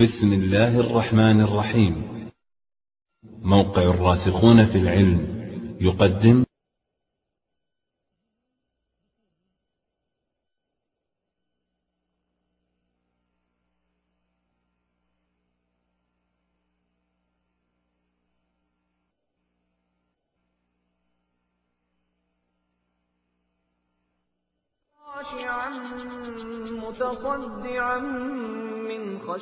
بسم الله الرحمن الرحيم. موقع الراسخون في العلم يقدم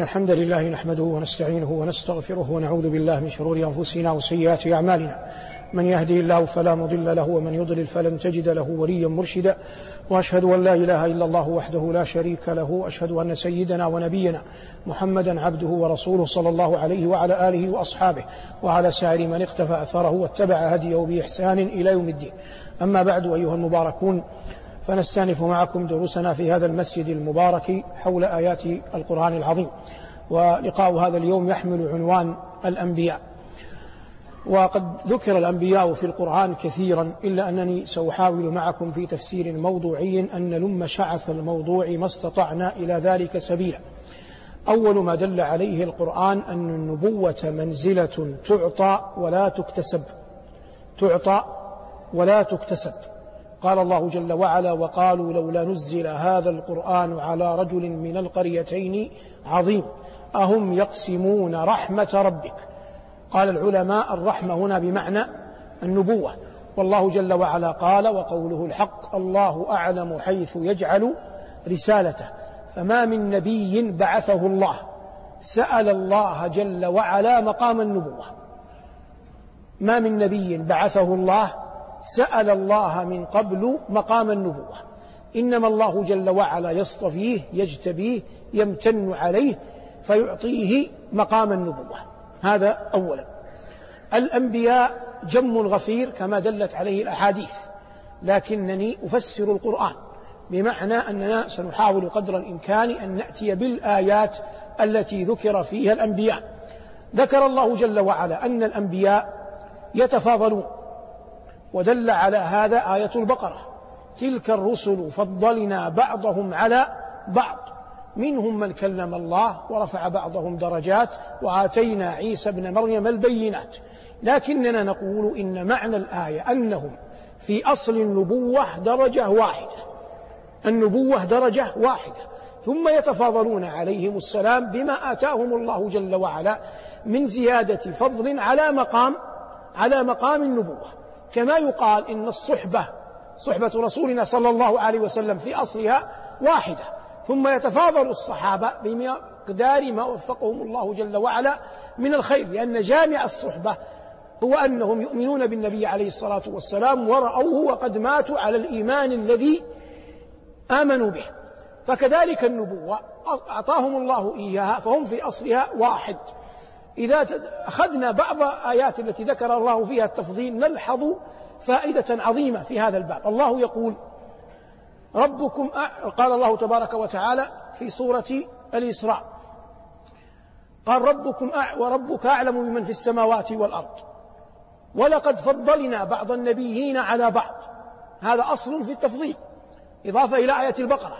إن الحمد لله نحمده ونستعينه ونستغفره ونعوذ بالله من شرور أنفسنا وسيئات أعمالنا. من يهدي الله فلا مضل له ومن يضلل فلن تجد له وليا مرشدا. وأشهد أن لا إله إلا الله وحده لا شريك له. وأشهد أن سيدنا ونبينا محمدا عبده ورسوله صلى الله عليه وعلى آله وأصحابه. وعلى سائر من اختفى أثره واتبع هديه بإحسان إلى يوم الدين. أما بعد أيها المباركون فنستأنف معكم دروسنا في هذا المسجد المبارك حول آيات القرآن العظيم. ولقاء هذا اليوم يحمل عنوان الأنبياء. وقد ذكر الأنبياء في القرآن كثيرا إلا أنني سأحاول معكم في تفسير موضوعي أن نلم شعث الموضوع ما استطعنا إلى ذلك سبيلا. أول ما دل عليه القرآن أن النبوة منزلة تعطى ولا تكتسب. تعطى ولا تكتسب. قال الله جل وعلا وقالوا لولا نزل هذا القرآن على رجل من القريتين عظيم. أهم يقسمون رحمة ربك. قال العلماء الرحمة هنا بمعنى النبوة. والله جل وعلا قال وقوله الحق الله أعلم حيث يجعل رسالته. فما من نبي بعثه الله. سأل الله جل وعلا مقام النبوة. ما من نبي بعثه الله سأل الله من قبل مقام النبوة. إنما الله جل وعلا يصطفيه يجتبيه يمتن عليه فيعطيه مقام النبوة. هذا أولا. الأنبياء جم غفير كما دلت عليه الأحاديث. لكنني أفسر القرآن بمعنى أننا سنحاول قدر الإمكان أن نأتي بالآيات التي ذكر فيها الأنبياء. ذكر الله جل وعلا أن الأنبياء يتفاضلون. ودل على هذا آية البقرة. تلك الرسل فضلنا بعضهم على بعض. منهم من كلم الله ورفع بعضهم درجات وآتينا عيسى ابن مريم البينات. لكننا نقول إن معنى الآية أنهم في أصل النبوة درجة واحدة. النبوة درجة واحدة. ثم يتفاضلون عليهم السلام بما آتاهم الله جل وعلا من زيادة فضل على مقام على مقام النبوة. كما يقال إن الصحبة صحبة رسولنا صلى الله عليه وسلم في أصلها واحدة. ثم يتفاضل الصحابة بمقدار ما وفقهم الله جل وعلا من الخير لأن جامع الصحبة هو أنهم يؤمنون بالنبي عليه الصلاة والسلام ورأوه وقد ماتوا على الإيمان الذي آمنوا به. فكذلك النبوة أعطاهم الله إياها فهم في أصلها واحد. إذا أخذنا بعض آيات التي ذكر الله فيها التفضيل نلحظ فائدة عظيمة في هذا الباب. الله يقول ربكم قال الله تبارك وتعالى في سورة الإسراء قال ربكم وربك أعلم بمن في السماوات والأرض. ولقد فضلنا بعض النبيين على بعض. هذا أصل في التفضيل. إضافة إلى آية البقرة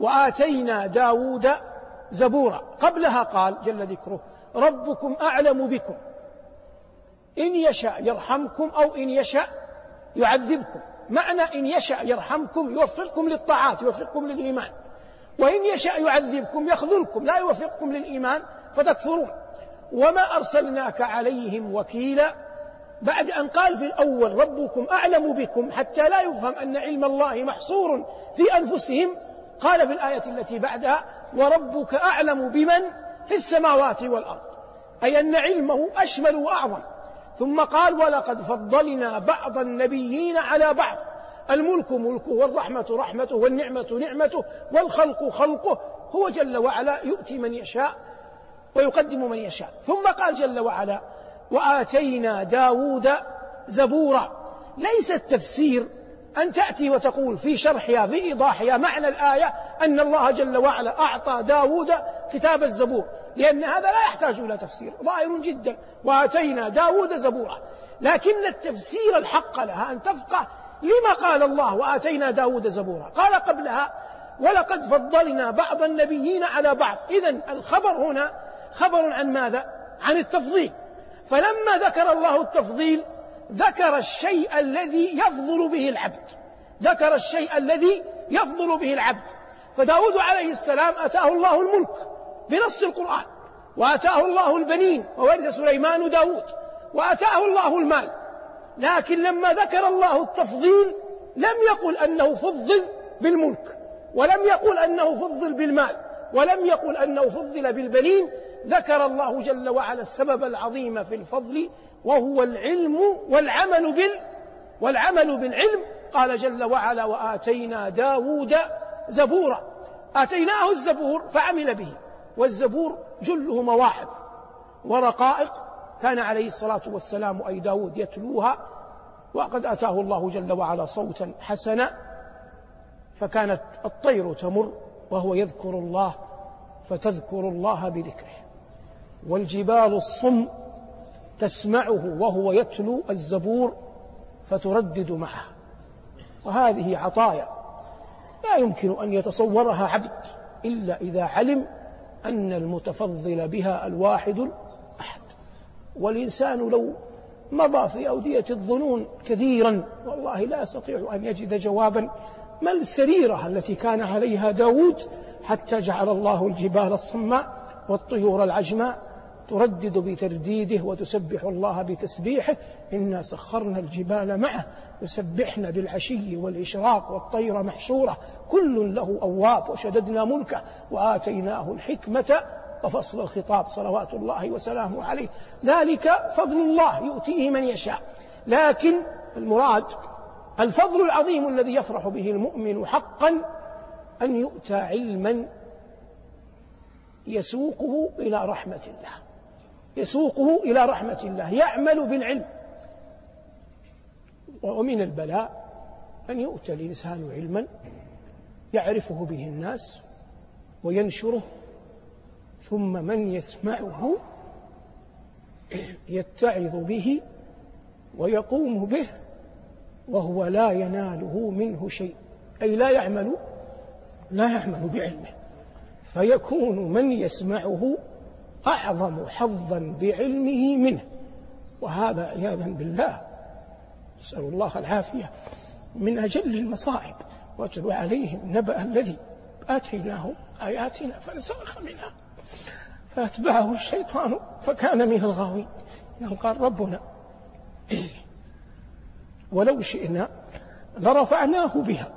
وآتينا داود زبورا. قبلها قال جل ذكره ربكم أعلم بكم. إن يشاء يرحمكم أو إن يشاء يعذبكم. معنى إن يشاء يرحمكم يوفقكم للطاعات يوفقكم للإيمان. وإن يشاء يعذبكم يخذلكم لا يوفقكم للإيمان فتكفرون. وما أرسلناك عليهم وكيلا. بعد أن قال في الأول ربكم أعلم بكم حتى لا يفهم أن علم الله محصور في أنفسهم قال في الآية التي بعدها وربك أعلم بمن في السماوات والأرض. أي أن علمه أشمل وأعظم. ثم قال ولقد فضلنا بعض النبيين على بعض. الملك ملكه والرحمة رحمته والنعمة نعمته والخلق خلقه. هو جل وعلا يؤتي من يشاء ويقدم من يشاء. ثم قال جل وعلا وآتينا داود زبورا. ليس التفسير أن تأتي وتقول في شرحها في إيضاحها معنى الآية أن الله جل وعلا أعطى داود كتاب الزبور. لأن هذا لا يحتاج إلى تفسير ظاهر جدا. وآتينا داود زبورا. لكن التفسير الحق لها أن تفقه لما قال الله وآتينا داود زبورا. قال قبلها ولقد فضلنا بعض النبيين على بعض. إذا الخبر هنا خبر عن ماذا؟ عن التفضيل. فلما ذكر الله التفضيل ذكر الشيء الذي يفضل به العبد. ذكر الشيء الذي يفضل به العبد. فداود عليه السلام أتاه الله الملك. بنص القرآن. وأتاه الله البنين وورث سليمان داود وأتاه الله المال. لكن لما ذكر الله التفضيل لم يقل أنه فضل بالملك. ولم يقل أنه فضل بالمال. ولم يقل أنه فضل بالبنين. ذكر الله جل وعلا السبب العظيم في الفضل وهو العلم والعمل بال والعمل بالعلم. قال جل وعلا وآتينا داود زبورا. آتيناه الزبور فعمل به. والزبور جله مواعظ ورقائق. كان عليه الصلاة والسلام أي داود يتلوها وقد أتاه الله جل وعلا صوتا حسنا فكانت الطير تمر وهو يذكر الله فتذكر الله بذكره. والجبال الصم تسمعه وهو يتلو الزبور فتردد معه. وهذه عطايا لا يمكن أن يتصورها عبد إلا إذا علم أن المتفضل بها الواحد الأحد. والإنسان لو مضى في أودية الظنون كثيرا والله لا يستطيع أن يجد جوابا ما السريرة التي كان عليها داود حتى جعل الله الجبال الصماء والطيور العجماء تردد بترديده وتسبح الله بتسبيحه. إنا سخرنا الجبال معه. يسبحن بالعشي والإشراق والطير محشورة. كل له أواب وشددنا ملكه. وآتيناه الحكمة وفصل الخطاب صلوات الله وسلامه عليه. ذلك فضل الله يؤتيه من يشاء. لكن المراد الفضل العظيم الذي يفرح به المؤمن حقا أن يؤتى علما يسوقه إلى رحمة الله. يسوقه إلى رحمة الله يعمل بالعلم. ومن البلاء أن يؤتى الإنسان علما يعرفه به الناس وينشره ثم من يسمعه يتعظ به ويقوم به وهو لا يناله منه شيء. أي لا يعمل لا يعمل بعلمه. فيكون من يسمعه أعظم حظا بعلمه منه. وهذا عياذا بالله. نسأل الله العافية. من أجل المصائب واتل عليهم نبأ الذي آتيناه آياتنا فانسلخ منها. فأتبعه الشيطان فكان من الغاوين. قال ربنا. ولو شئنا لرفعناه بها.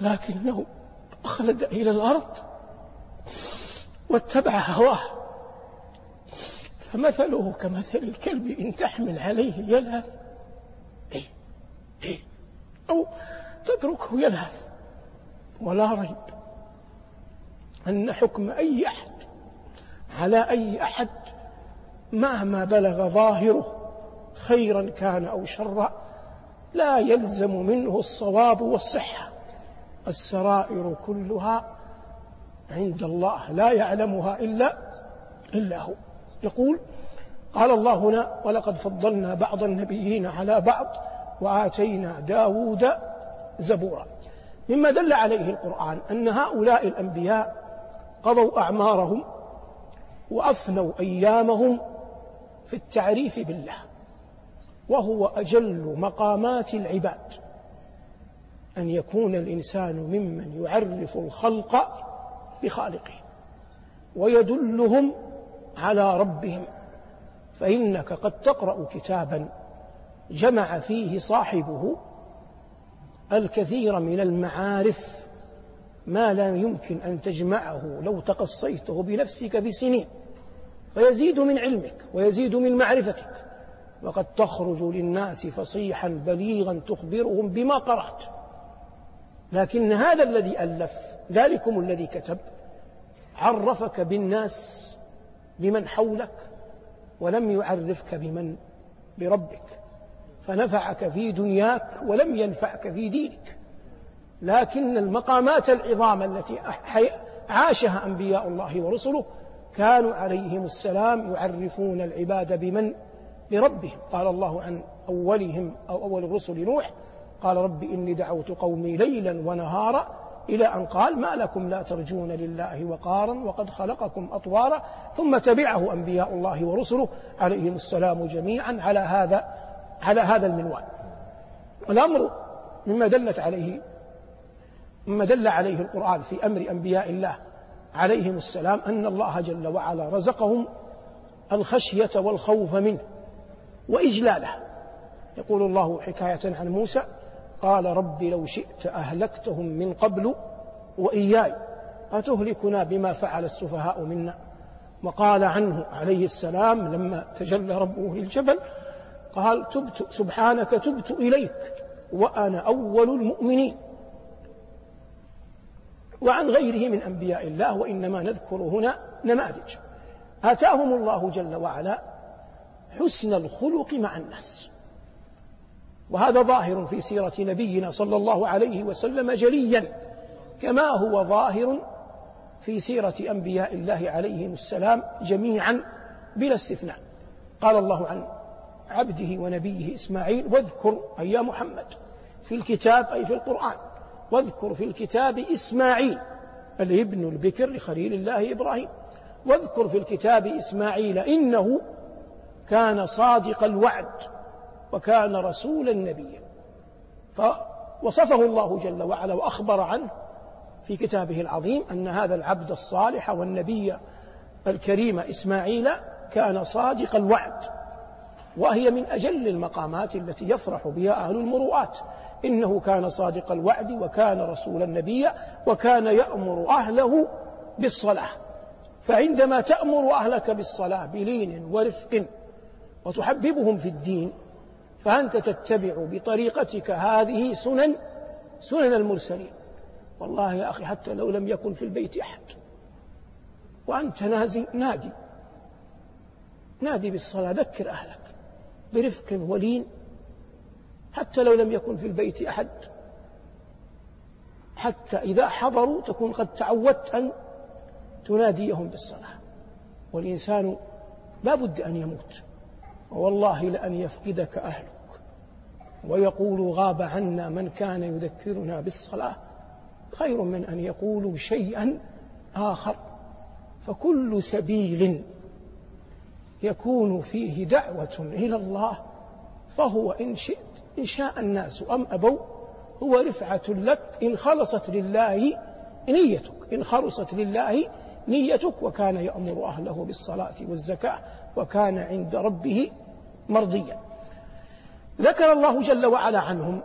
ولكنه أخلد إلى الأرض. واتبع هواه. فمثله كمثل الكلب إن تحمل عليه يلهث. أو تتركه يلهث. ولا ريب أن حكم أي أحد على أي أحد مهما بلغ ظاهره خيرا كان أو شرا لا يلزم منه الصواب والصحة. السرائر كلها عند الله لا يعلمها إلا إلا هو. يقول قال الله هنا ولقد فضلنا بعض النبيين على بعض وآتينا داود زبورا. مما دل عليه القرآن أن هؤلاء الأنبياء قضوا أعمارهم وأفنوا أيامهم في التعريف بالله وهو أجل مقامات العباد أن يكون الإنسان ممن يعرف الخلق بخالقه ويدلهم على ربهم فإنك قد تقرأ كتابا جمع فيه صاحبه الكثير من المعارف ما لا يمكن أن تجمعه لو تقصيته بنفسك بسنين فيزيد من علمك ويزيد من معرفتك وقد تخرج للناس فصيحا بليغا تخبرهم بما قرأت لكن هذا الذي ألف ذلكم الذي كتب عرفك بالناس بمن حولك ولم يعرفك بمن؟ بربك. فنفعك في دنياك ولم ينفعك في دينك. لكن المقامات العظام التي عاشها أنبياء الله ورسله كانوا عليهم السلام يعرفون العباد بمن؟ بربهم. قال الله عن أولهم أو أول الرسل نوح قال رب إني دعوت قومي ليلا ونهارا إلى أن قال ما لكم لا ترجون لله وقارا وقد خلقكم أطوارا ثم تبعه أنبياء الله ورسله عليهم السلام جميعا على هذا على هذا المنوال. الأمر مما دلت عليه مما دل عليه القرآن في أمر أنبياء الله عليهم السلام أن الله جل وعلا رزقهم الخشية والخوف منه وإجلاله. يقول الله حكاية عن موسى قال رب لو شئت أهلكتهم من قبل وإياي أتهلكنا بما فعل السفهاء منا؟ وقال عنه عليه السلام لما تجلى ربه للجبل قال تبت سبحانك تبت إليك وأنا أول المؤمنين. وعن غيره من أنبياء الله وإنما نذكر هنا نماذج. آتاهم الله جل وعلا حسن الخلق مع الناس. وهذا ظاهر في سيرة نبينا صلى الله عليه وسلم جليا كما هو ظاهر في سيرة أنبياء الله عليهم السلام جميعا بلا استثناء. قال الله عن عبده ونبيه إسماعيل واذكر أي يا محمد في الكتاب أي في القرآن واذكر في الكتاب إسماعيل الابن البكر لخليل الله إبراهيم واذكر في الكتاب إسماعيل إنه كان صادق الوعد وكان رسولا نبيا. فوصفه الله جل وعلا وأخبر عنه في كتابه العظيم أن هذا العبد الصالح والنبي الكريم إسماعيل كان صادق الوعد وهي من أجل المقامات التي يفرح بها أهل المروءات. إنه كان صادق الوعد وكان رسولا نبيا وكان يأمر أهله بالصلاة. فعندما تأمر أهلك بالصلاة بلين ورفق وتحببهم في الدين فأنت تتبع بطريقتك هذه سنن سنن المرسلين. والله يا أخي حتى لو لم يكن في البيت أحد. وأنت نازي نادي. نادي بالصلاة ذكر أهلك برفق ولين. حتى لو لم يكن في البيت أحد. حتى إذا حضروا تكون قد تعودت أن تناديهم بالصلاة. والإنسان لا بد أن يموت. والله لأن يفقدك أهلك. ويقول غاب عنا من كان يذكرنا بالصلاة. خير من أن يقولوا شيئا آخر. فكل سبيل يكون فيه دعوة إلى الله فهو إن شئت إن شاء الناس أم أبوا هو رفعة لك. إن خلصت لله نيتك إن خلصت لله نيتك وكان يأمر أهله بالصلاة والزكاة وكان عند ربه مرضيا. ذكر الله جل وعلا عنهم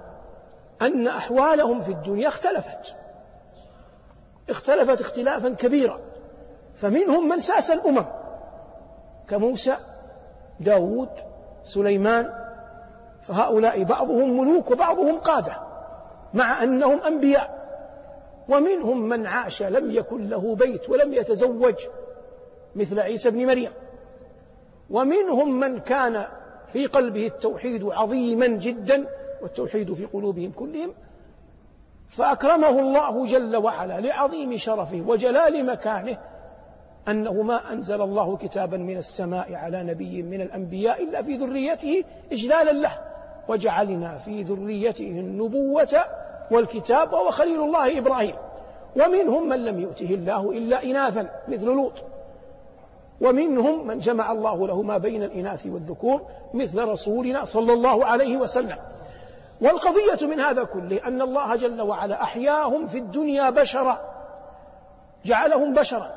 أن أحوالهم في الدنيا اختلفت. اختلفت اختلافا كبيرا. فمنهم من ساس الأمم كموسى داود سليمان. فهؤلاء بعضهم ملوك وبعضهم قادة مع أنهم أنبياء. ومنهم من عاش لم يكن له بيت ولم يتزوج مثل عيسى بن مريم. ومنهم من كان في قلبه التوحيد عظيما جدا والتوحيد في قلوبهم كلهم فأكرمه الله جل وعلا لعظيم شرفه وجلال مكانه أنه ما أنزل الله كتابا من السماء على نبي من الأنبياء إلا في ذريته إجلالا له. وجعلنا في ذريته النبوة والكتاب وهو خليل الله إبراهيم. ومنهم من لم يؤته الله إلا إناثا مثل لوط. ومنهم من جمع الله له ما بين الإناث والذكور مثل رسولنا صلى الله عليه وسلم. والقضية من هذا كله أن الله جل وعلا أحياهم في الدنيا بشرا. جعلهم بشرا.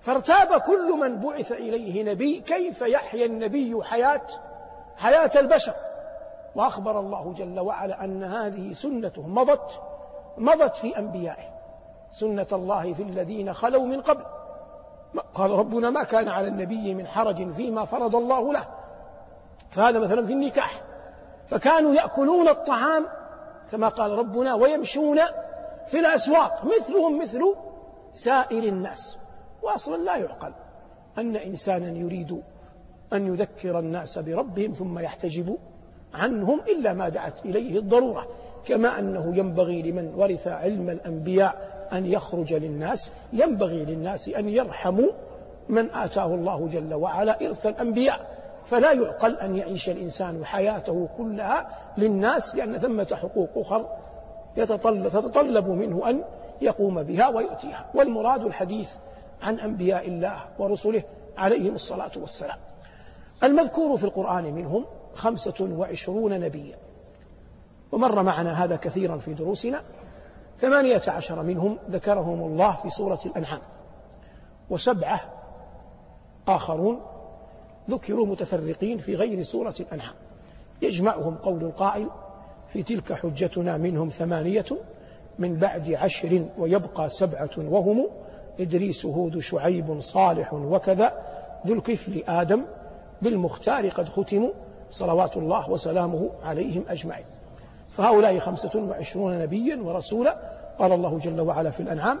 فارتاب كل من بعث إليه نبي كيف يحيا النبي حياة حياة البشر؟ وأخبر الله جل وعلا أن هذه سنته مضت مضت في أنبيائه. سنة الله في الذين خلوا من قبل. قال ربنا ما كان على النبي من حرج فيما فرض الله له. فهذا مثلا في النكاح. فكانوا يأكلون الطعام كما قال ربنا ويمشون في الأسواق. مثلهم مثل سائر الناس. وأصلا لا يعقل أن إنسانا يريد أن يذكر الناس بربهم ثم يحتجب. عنهم إلا ما دعت إليه الضرورة كما أنه ينبغي لمن ورث علم الأنبياء أن يخرج للناس ينبغي للناس أن يرحموا من آتاه الله جل وعلا إرث الأنبياء. فلا يعقل أن يعيش الإنسان حياته كلها للناس لأن ثمة حقوق أخر يتطلب, تتطلب منه أن يقوم بها ويؤتيها. والمراد الحديث عن أنبياء الله ورسله عليهم الصلاة والسلام. المذكور في القرآن منهم خمسة وعشرون نبيا. ومر معنا هذا كثيرا في دروسنا. ثمانية عشر منهم ذكرهم الله في سورة الأنعام. وسبعة آخرون ذكروا متفرقين في غير سورة الأنعام. يجمعهم قول القائل في تلك حجتنا منهم ثمانية من بعد عشر ويبقى سبعة وهم إدريس هود شعيب صالح وكذا ذو الكفل آدم بالمختار قد ختموا صلوات الله وسلامه عليهم أجمعين. فهؤلاء خمسة وعشرون نبيا ورسولا قال الله جل وعلا في الأنعام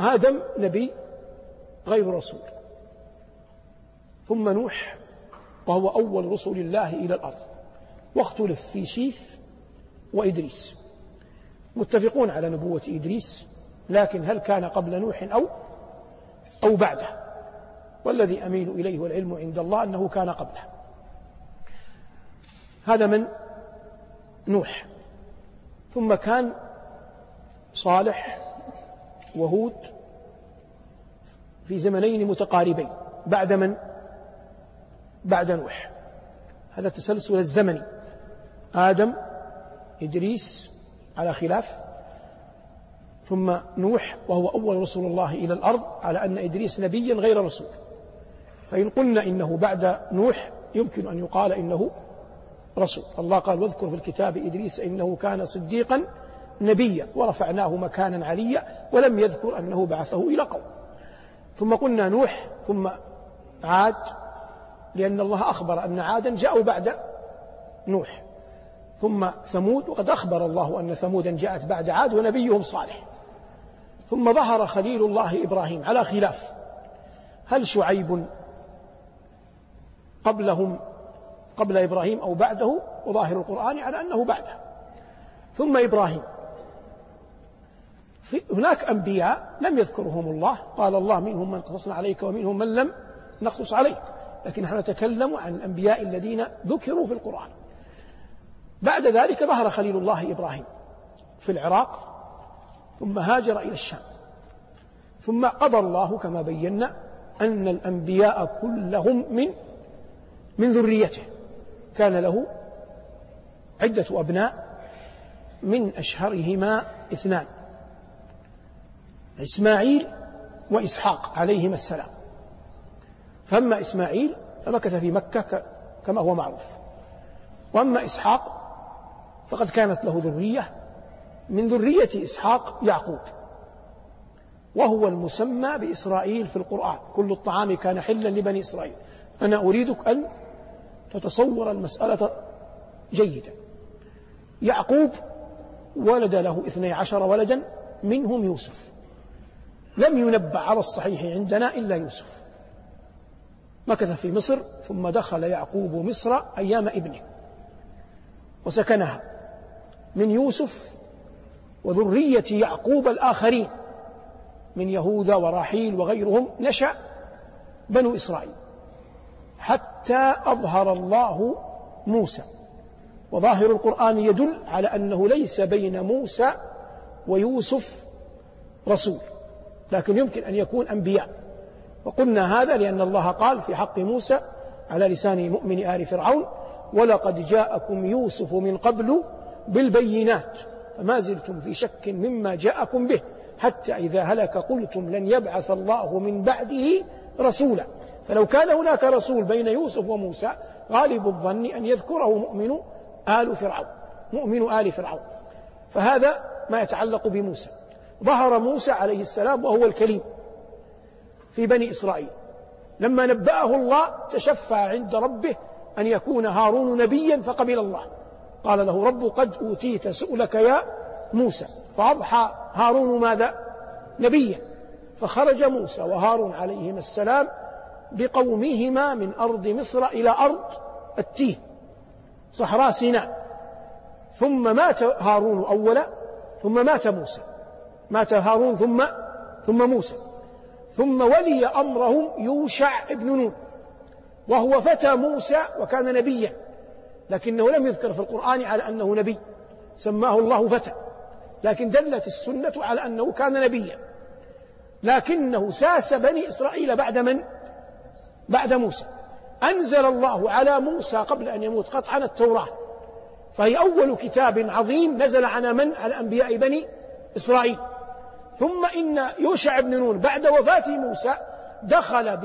آدم نبي غير رسول. ثم نوح وهو أول رسل الله إلى الأرض. واختلف في شيث وإدريس. متفقون على نبوة إدريس لكن هل كان قبل نوح أو أو بعده؟ والذي أميل إليه والعلم عند الله أنه كان قبله. هذا من نوح. ثم كان صالح وهود في زمنين متقاربين. بعد من؟ بعد نوح. هذا التسلسل الزمني آدم إدريس على خلاف. ثم نوح وهو أول رسول الله إلى الأرض على أن إدريس نبيا غير رسول. فإن قلنا إنه بعد نوح يمكن أن يقال إنه رسول. الله قال واذكر في الكتاب إدريس إنه كان صديقا نبيا ورفعناه مكانا عليا ولم يذكر أنه بعثه إلى قوم ثم قلنا نوح ثم عاد لأن الله أخبر أن عادا جاءوا بعد نوح. ثم ثمود وقد أخبر الله أن ثمودا جاءت بعد عاد ونبيهم صالح. ثم ظهر خليل الله إبراهيم على خلاف. هل شعيب قبلهم قبل إبراهيم أو بعده؟ وظاهر القرآن على أنه بعده. ثم إبراهيم. هناك أنبياء لم يذكرهم الله. قال الله منهم من قصصنا عليك ومنهم من لم نقصص عليك. لكن نحن نتكلم عن الأنبياء الذين ذكروا في القرآن. بعد ذلك ظهر خليل الله إبراهيم في العراق ثم هاجر إلى الشام. ثم قضى الله كما بينا أن الأنبياء كلهم من من ذريته. كان له عدة أبناء من أشهرهما اثنان. إسماعيل وإسحاق عليهما السلام. فأما إسماعيل فمكث في مكة كما هو معروف. وأما إسحاق فقد كانت له ذرية من ذرية إسحاق يعقوب. وهو المسمى بإسرائيل في القرآن. كل الطعام كان حلا لبني إسرائيل. أنا أريدك أن تتصور المسألة جيدا. يعقوب ولد له اثني عشر ولدا منهم يوسف. لم ينبأ على الصحيح عندنا إلا يوسف. مكث في مصر ثم دخل يعقوب مصر أيام ابنه. وسكنها من يوسف وذرية يعقوب الآخرين من يهوذا وراحيل وغيرهم نشأ بنو إسرائيل حتى أظهر الله موسى. وظاهر القرآن يدل على أنه ليس بين موسى ويوسف رسول. لكن يمكن أن يكون أنبياء. وقلنا هذا لأن الله قال في حق موسى على لسان مؤمن آل فرعون ولقد جاءكم يوسف من قبل بالبينات فما زلتم في شك مما جاءكم به حتى إذا هلك قلتم لن يبعث الله من بعده رسولا. فلو كان هناك رسول بين يوسف وموسى غالب الظن أن يذكره مؤمن آل فرعون مؤمن آل فرعون. فهذا ما يتعلق بموسى. ظهر موسى عليه السلام وهو الكليم في بني إسرائيل. لما نبأه الله تشفع عند ربه أن يكون هارون نبيا فقبل الله. قال له رب قد أوتيت سؤلك يا موسى فأضحى هارون ماذا؟ نبيا. فخرج موسى وهارون عليهما السلام بقومهما من أرض مصر إلى أرض التيه صحراء سيناء. ثم مات هارون أولا ثم مات موسى. مات هارون ثم ثم موسى. ثم ولي أمرهم يوشع ابن نون. وهو فتى موسى وكان نبيا. لكنه لم يذكر في القرآن على أنه نبي. سماه الله فتى. لكن دلت السنة على أنه كان نبيا. لكنه ساس بني إسرائيل بعد من؟ بعد موسى. أنزل الله على موسى قبل أن يموت قطعا التوراة. فهي أول كتاب عظيم نزل على من؟ على أنبياء بني إسرائيل. ثم إن يوشع بن نون بعد وفاة موسى دخل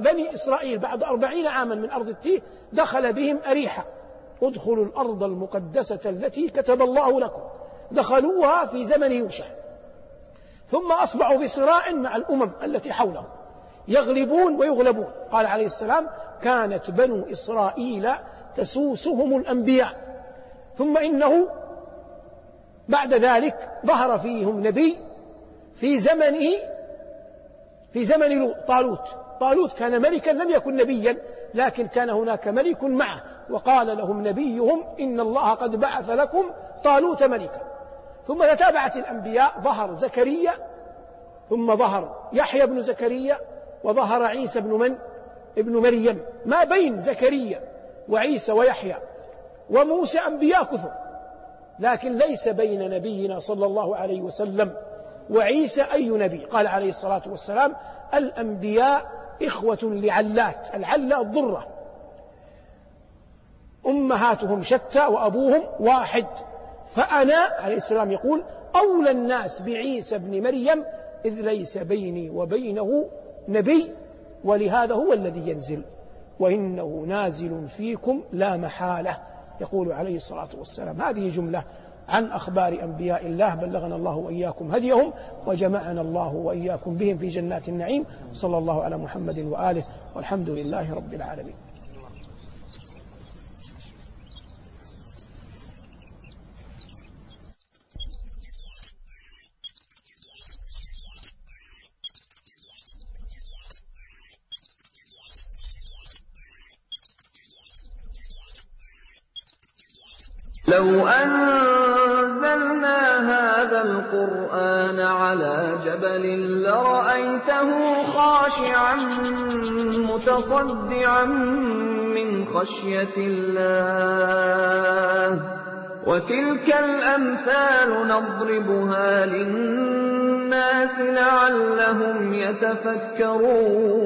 بني إسرائيل بعد أربعين عاما من أرض التيه دخل بهم أريحة. ادخلوا الأرض المقدسة التي كتب الله لكم. دخلوها في زمن يوشع. ثم أصبحوا في صراع مع الأمم التي حولهم. يغلبون ويغلبون. قال عليه السلام كانت بنو إسرائيل تسوسهم الأنبياء. ثم إنه بعد ذلك ظهر فيهم نبي في زمنه في زمن طالوت. طالوت كان ملكا لم يكن نبيا لكن كان هناك ملك معه. وقال لهم نبيهم إن الله قد بعث لكم طالوت ملكا. ثم تتابعت الأنبياء ظهر زكريا ثم ظهر يحيى بن زكريا وظهر عيسى بن من؟ ابن مريم. ما بين زكريا وعيسى ويحيى وموسى أنبياء كثر لكن ليس بين نبينا صلى الله عليه وسلم. وعيسى أي نبي؟ قال عليه الصلاة والسلام الأنبياء إخوة لعلات العلة الضرة. أمهاتهم شتى وأبوهم واحد. فأنا عليه السلام يقول أولى الناس بعيسى ابن مريم إذ ليس بيني وبينه نبي ولهذا هو الذي ينزل. وإنه نازل فيكم لا محالة يقول عليه الصلاة والسلام. هذه جملة عن أخبار أنبياء الله بلغنا الله وإياكم هديهم وجمعنا الله وإياكم بهم في جنات النعيم. صلى الله على محمد وآله والحمد لله رب العالمين لو أنزلنا هذا القرآن على جبل لرأيته خاشعا متصدعا من خشية الله. وتلك الأمثال نضربها للناس لعلهم يتفكرون.